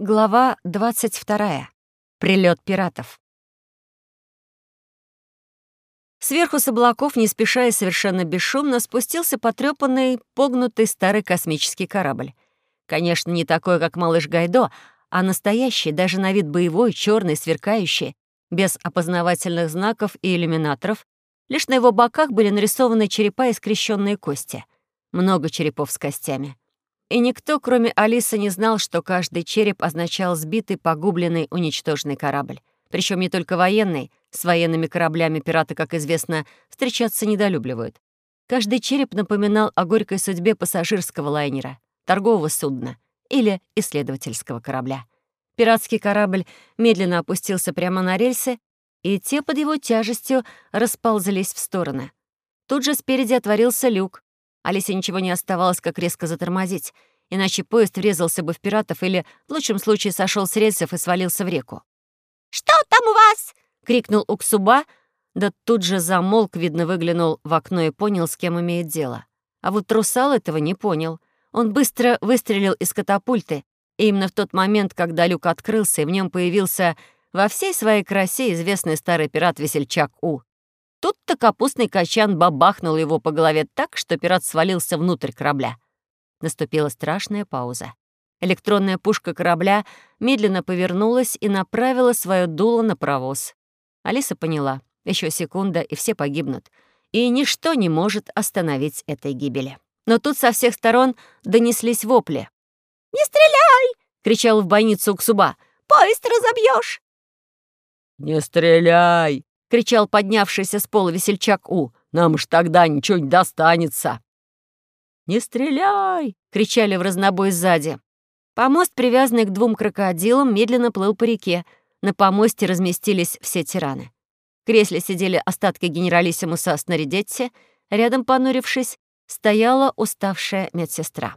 Глава 22. Прилет пиратов. Сверху с облаков, не спеша и совершенно бесшумно, спустился потрепанный, погнутый старый космический корабль. Конечно, не такой, как малыш Гайдо, а настоящий, даже на вид боевой, черный, сверкающий, без опознавательных знаков и иллюминаторов. Лишь на его боках были нарисованы черепа и скрещенные кости. Много черепов с костями. И никто, кроме Алисы, не знал, что каждый череп означал сбитый, погубленный, уничтоженный корабль. Причем не только военный. С военными кораблями пираты, как известно, встречаться недолюбливают. Каждый череп напоминал о горькой судьбе пассажирского лайнера, торгового судна или исследовательского корабля. Пиратский корабль медленно опустился прямо на рельсы, и те под его тяжестью расползались в стороны. Тут же спереди отворился люк, Алисе ничего не оставалось, как резко затормозить, иначе поезд врезался бы в пиратов или, в лучшем случае, сошел с рельсов и свалился в реку. «Что там у вас?» — крикнул Уксуба, да тут же замолк, видно, выглянул в окно и понял, с кем имеет дело. А вот Русал этого не понял. Он быстро выстрелил из катапульты, и именно в тот момент, когда люк открылся, и в нем появился во всей своей красе известный старый пират-весельчак У. Тут-то капустный качан бабахнул его по голове так, что пират свалился внутрь корабля. Наступила страшная пауза. Электронная пушка корабля медленно повернулась и направила свое дуло на провоз. Алиса поняла, еще секунда, и все погибнут. И ничто не может остановить этой гибели. Но тут со всех сторон донеслись вопли. «Не стреляй!» — кричал в бойницу Уксуба. «Поезд разобьешь!» «Не стреляй!» — кричал поднявшийся с пола весельчак У. «Нам ж тогда ничего не достанется!» «Не стреляй!» — кричали в разнобой сзади. Помост, привязанный к двум крокодилам, медленно плыл по реке. На помосте разместились все тираны. В кресле сидели остатки генералиссимуса Снарядетти, рядом, понурившись, стояла уставшая медсестра.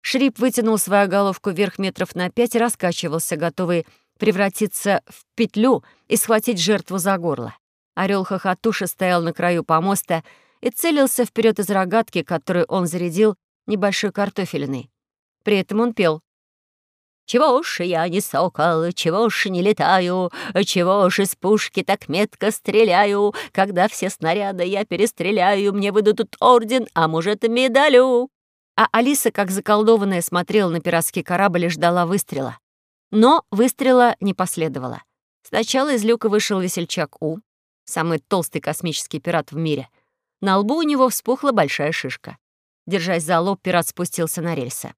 Шрип вытянул свою головку вверх метров на пять и раскачивался, готовый превратиться в петлю и схватить жертву за горло. Орел хохотуша стоял на краю помоста и целился вперед из рогатки, которую он зарядил небольшой картофелиной. При этом он пел. «Чего ж я не сокол, чего ж не летаю, чего ж из пушки так метко стреляю, когда все снаряды я перестреляю, мне выдадут орден, а может, медалю». А Алиса, как заколдованная, смотрела на пиратский корабль и ждала выстрела. Но выстрела не последовало. Сначала из люка вышел весельчак У, самый толстый космический пират в мире. На лбу у него вспухла большая шишка. Держась за лоб, пират спустился на рельсы.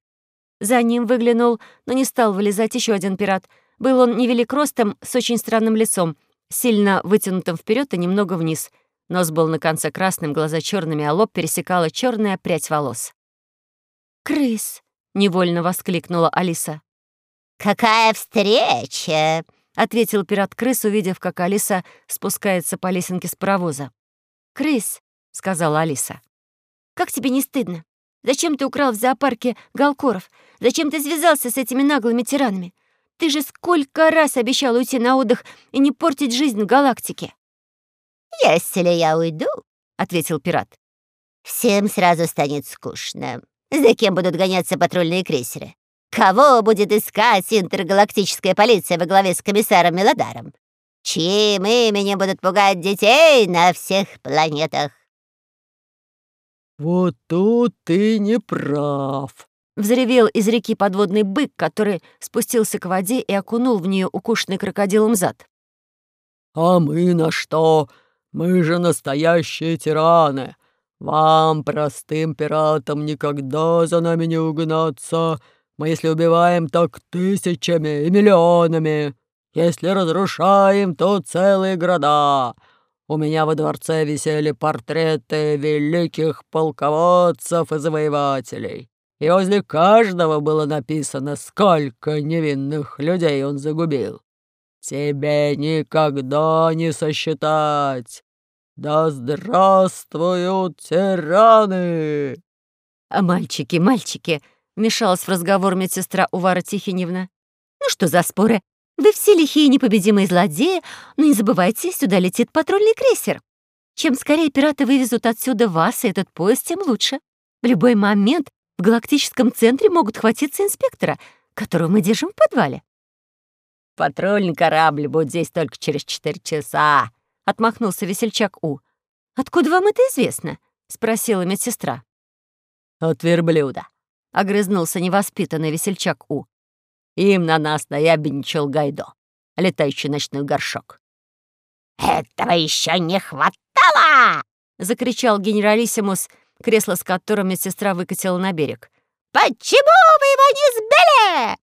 За ним выглянул, но не стал вылезать еще один пират. Был он невелик ростом, с очень странным лицом, сильно вытянутым вперед и немного вниз. Нос был на конце красным, глаза черными, а лоб пересекала черная прядь волос. «Крыс!» — невольно воскликнула Алиса. «Какая встреча!» — ответил пират-крыс, увидев, как Алиса спускается по лесенке с паровоза. «Крыс», — сказала Алиса. «Как тебе не стыдно? Зачем ты украл в зоопарке галкоров? Зачем ты связался с этими наглыми тиранами? Ты же сколько раз обещал уйти на отдых и не портить жизнь в галактике!» «Если я уйду», — ответил пират, — «всем сразу станет скучно. За кем будут гоняться патрульные крейсеры? Кого будет искать интергалактическая полиция во главе с комиссаром Мелодаром? Чьим именем будут пугать детей на всех планетах? «Вот тут ты не прав», — взревел из реки подводный бык, который спустился к воде и окунул в нее укушенный крокодилом зад. «А мы на что? Мы же настоящие тираны. Вам, простым пиратам, никогда за нами не угнаться. Мы если убиваем, так тысячами и миллионами. Если разрушаем, то целые города. У меня во дворце висели портреты великих полководцев и завоевателей. И возле каждого было написано, сколько невинных людей он загубил. Тебе никогда не сосчитать. Да здравствуют тираны!» «А мальчики, мальчики!» Вмешалась в разговор медсестра Увара Тихиневна. «Ну что за споры? Вы все лихие непобедимые злодеи, но не забывайте, сюда летит патрульный крейсер. Чем скорее пираты вывезут отсюда вас и этот поезд, тем лучше. В любой момент в галактическом центре могут хватиться инспектора, которую мы держим в подвале?» «Патрульный корабль будет здесь только через четыре часа», — отмахнулся весельчак У. «Откуда вам это известно?» — спросила медсестра. «От верблюда», — огрызнулся невоспитанный весельчак У. «Им на нас наябедничал Гайдо, летающий ночной горшок». «Этого еще не хватало!» — закричал генералиссимус, кресло с которым медсестра выкатила на берег. «Почему вы его не сбили?»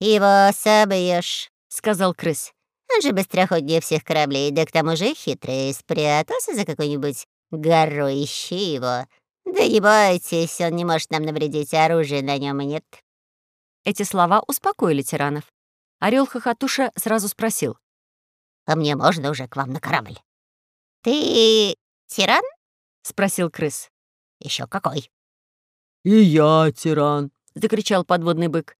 «Его собьешь», — сказал крыс. «Он же быстроходнее всех кораблей, да к тому же хитрый. Спрятался за какой-нибудь горой, ищи его. Да не бойтесь, он не может нам навредить, оружия на нем нет». Эти слова успокоили тиранов. Орел Хохотуша сразу спросил. «А мне можно уже к вам на корабль?» «Ты тиран?» — спросил крыс. Еще какой?» «И я тиран», — закричал подводный бык.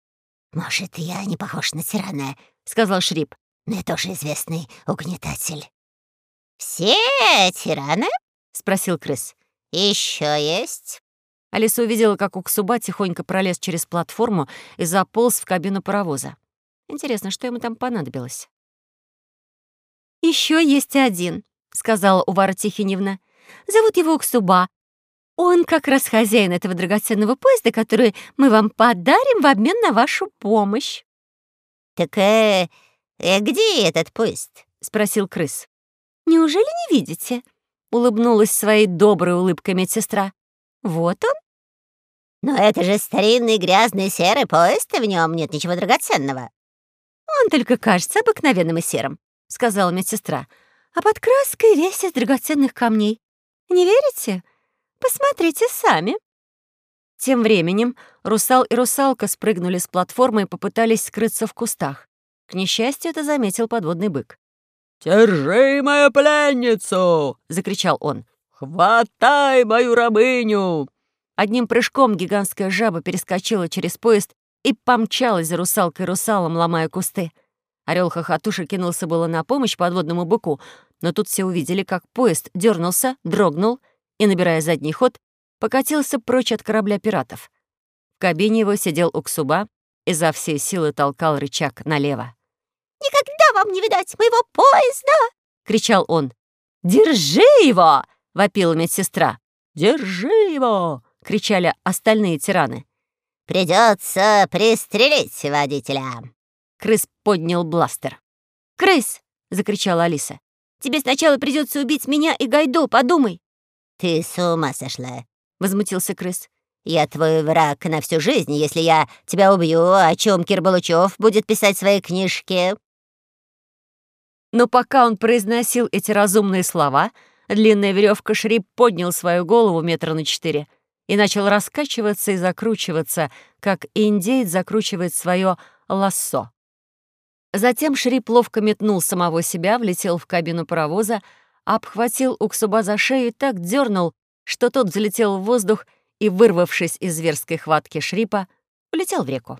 «Может, я не похож на тирана», — сказал Шрип. «но я тоже известный угнетатель». «Все тираны?» — спросил крыс. Еще есть?» Алиса увидела, как Уксуба тихонько пролез через платформу и заполз в кабину паровоза. Интересно, что ему там понадобилось? Еще есть один», — сказала Увара Тихиневна. «Зовут его Уксуба. Он как раз хозяин этого драгоценного поезда, который мы вам подарим в обмен на вашу помощь». «Так э, э, где этот поезд?» — спросил крыс. «Неужели не видите?» — улыбнулась своей доброй улыбкой медсестра. «Вот он». «Но это же старинный грязный серый поезд, и в нем нет ничего драгоценного». «Он только кажется обыкновенным и серым», — сказала медсестра. «А под краской весь из драгоценных камней. Не верите? Посмотрите сами». Тем временем русал и русалка спрыгнули с платформы и попытались скрыться в кустах. К несчастью, это заметил подводный бык. «Держи мою пленницу!» — закричал он. «Хватай мою рабыню!» Одним прыжком гигантская жаба перескочила через поезд и помчалась за русалкой русалом, ломая кусты. Орел хохотуша кинулся было на помощь подводному быку, но тут все увидели, как поезд дернулся, дрогнул и, набирая задний ход, покатился прочь от корабля пиратов. В кабине его сидел Уксуба и за всей силы толкал рычаг налево. «Никогда вам не видать моего поезда!» — кричал он. «Держи его!» — вопила медсестра. «Держи его!» — кричали остальные тираны. Придется пристрелить водителя!» Крыс поднял бластер. «Крыс!» — закричала Алиса. «Тебе сначала придется убить меня и Гайдо, подумай!» «Ты с ума сошла!» — возмутился крыс. «Я твой враг на всю жизнь. Если я тебя убью, о чем Кир Балучев будет писать свои книжки?» Но пока он произносил эти разумные слова, длинная веревка Шрип поднял свою голову метра на четыре и начал раскачиваться и закручиваться, как индейец закручивает свое лассо. Затем Шрип ловко метнул самого себя, влетел в кабину паровоза, обхватил Уксуба за шею и так дернул, что тот взлетел в воздух и, вырвавшись из зверской хватки Шрипа, улетел в реку.